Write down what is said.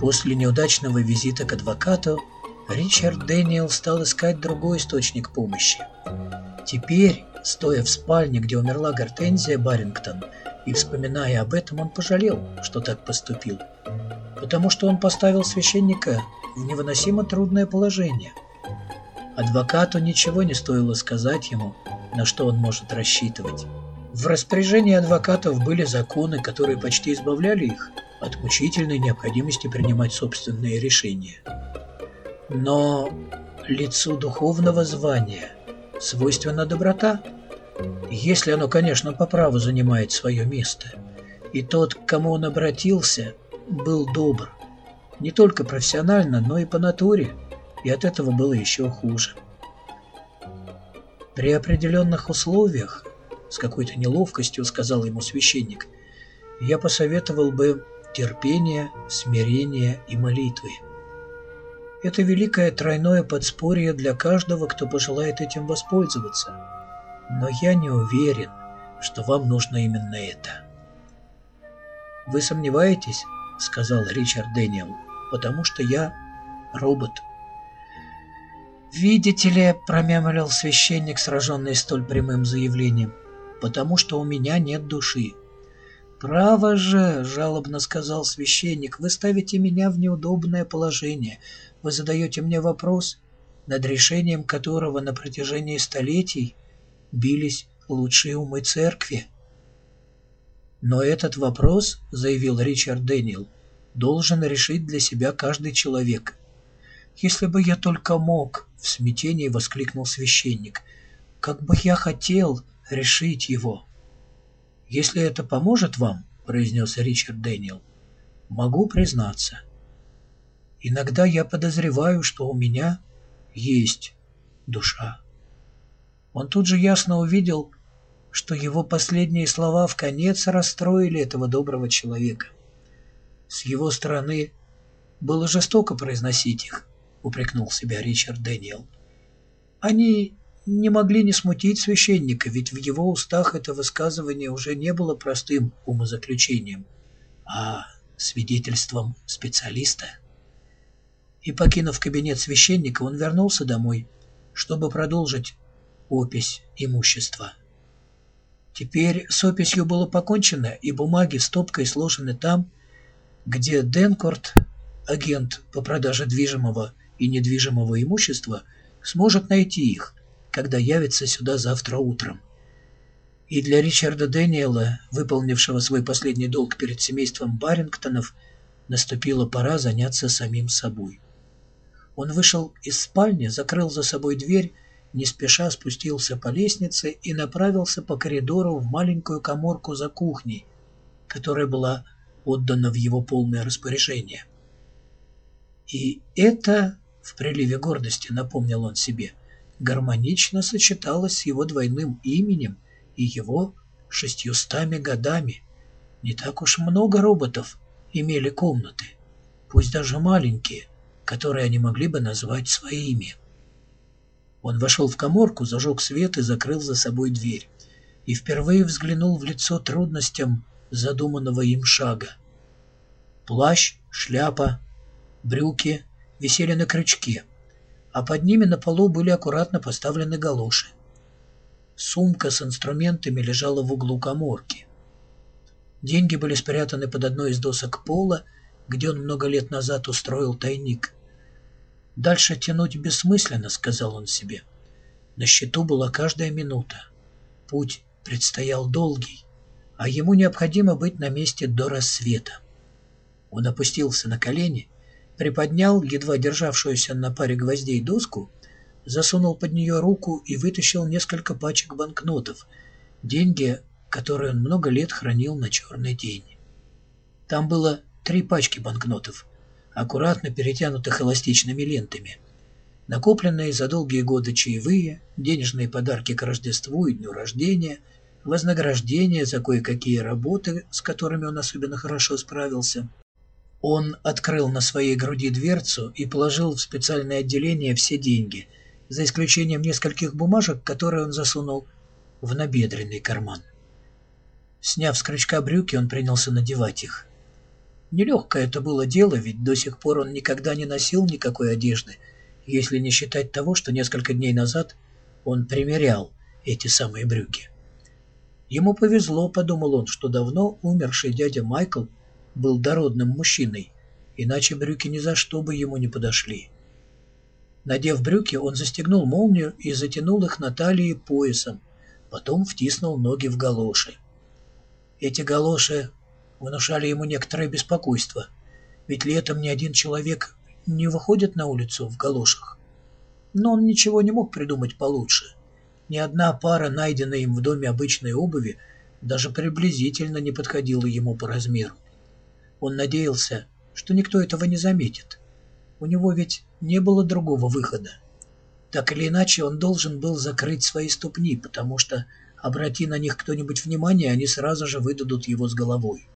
После неудачного визита к адвокату Ричард Дэниел стал искать другой источник помощи. Теперь, стоя в спальне, где умерла Гортензия Барингтон, и вспоминая об этом, он пожалел, что так поступил, потому что он поставил священника в невыносимо трудное положение. Адвокату ничего не стоило сказать ему, на что он может рассчитывать. В распоряжении адвокатов были законы, которые почти избавляли их от мучительной необходимости принимать собственные решения. Но лицу духовного звания свойственна доброта, если оно, конечно, по праву занимает свое место. И тот, к кому он обратился, был добр. Не только профессионально, но и по натуре, и от этого было еще хуже. При определенных условиях, с какой-то неловкостью сказал ему священник, я посоветовал бы терпение, смирение и молитвы. Это великое тройное подспорье для каждого, кто пожелает этим воспользоваться. Но я не уверен, что вам нужно именно это. «Вы сомневаетесь?» — сказал Ричард Дэниел. «Потому что я робот». «Видите ли», — промямлил священник, сраженный столь прямым заявлением, «потому что у меня нет души». «Право же», — жалобно сказал священник, — «вы ставите меня в неудобное положение. Вы задаете мне вопрос, над решением которого на протяжении столетий бились лучшие умы церкви». «Но этот вопрос, — заявил Ричард Дэниел, — должен решить для себя каждый человек». «Если бы я только мог!» — в смятении воскликнул священник. «Как бы я хотел решить его!» «Если это поможет вам, — произнес Ричард Дэниел, — могу признаться. Иногда я подозреваю, что у меня есть душа». Он тут же ясно увидел, что его последние слова в конец расстроили этого доброго человека. С его стороны было жестоко произносить их, упрекнул себя Ричард Дэниел. Они не могли не смутить священника, ведь в его устах это высказывание уже не было простым умозаключением, а свидетельством специалиста. И, покинув кабинет священника, он вернулся домой, чтобы продолжить опись имущества. Теперь с описью было покончено, и бумаги стопкой сложены там, где Денкорт, агент по продаже движимого и недвижимого имущества, сможет найти их когда явится сюда завтра утром. И для Ричарда Дэниела, выполнившего свой последний долг перед семейством Барингтонов, наступила пора заняться самим собой. Он вышел из спальни, закрыл за собой дверь, не спеша спустился по лестнице и направился по коридору в маленькую коморку за кухней, которая была отдана в его полное распоряжение. И это, в приливе гордости, напомнил он себе – гармонично сочеталось с его двойным именем и его шестьюстами годами. Не так уж много роботов имели комнаты, пусть даже маленькие, которые они могли бы назвать своими. Он вошел в коморку, зажег свет и закрыл за собой дверь. И впервые взглянул в лицо трудностям задуманного им шага. Плащ, шляпа, брюки висели на крючке — а под ними на полу были аккуратно поставлены галоши. Сумка с инструментами лежала в углу коморки. Деньги были спрятаны под одной из досок пола, где он много лет назад устроил тайник. «Дальше тянуть бессмысленно», — сказал он себе. На счету была каждая минута. Путь предстоял долгий, а ему необходимо быть на месте до рассвета. Он опустился на колени приподнял едва державшуюся на паре гвоздей доску, засунул под нее руку и вытащил несколько пачек банкнотов, деньги, которые он много лет хранил на черный день. Там было три пачки банкнотов, аккуратно перетянутых эластичными лентами. Накопленные за долгие годы чаевые, денежные подарки к Рождеству и дню рождения, вознаграждение за кое-какие работы, с которыми он особенно хорошо справился, он открыл на своей груди дверцу и положил в специальное отделение все деньги, за исключением нескольких бумажек, которые он засунул в набедренный карман. Сняв с крючка брюки, он принялся надевать их. Нелегкое это было дело, ведь до сих пор он никогда не носил никакой одежды, если не считать того, что несколько дней назад он примерял эти самые брюки. Ему повезло, подумал он, что давно умерший дядя Майкл был дородным мужчиной, иначе брюки ни за что бы ему не подошли. Надев брюки, он застегнул молнию и затянул их на талии поясом, потом втиснул ноги в галоши. Эти галоши внушали ему некоторое беспокойство, ведь летом ни один человек не выходит на улицу в галошах. Но он ничего не мог придумать получше. Ни одна пара, найденная им в доме обычной обуви, даже приблизительно не подходила ему по размеру. Он надеялся, что никто этого не заметит. У него ведь не было другого выхода. Так или иначе, он должен был закрыть свои ступни, потому что, обрати на них кто-нибудь внимание, они сразу же выдадут его с головой.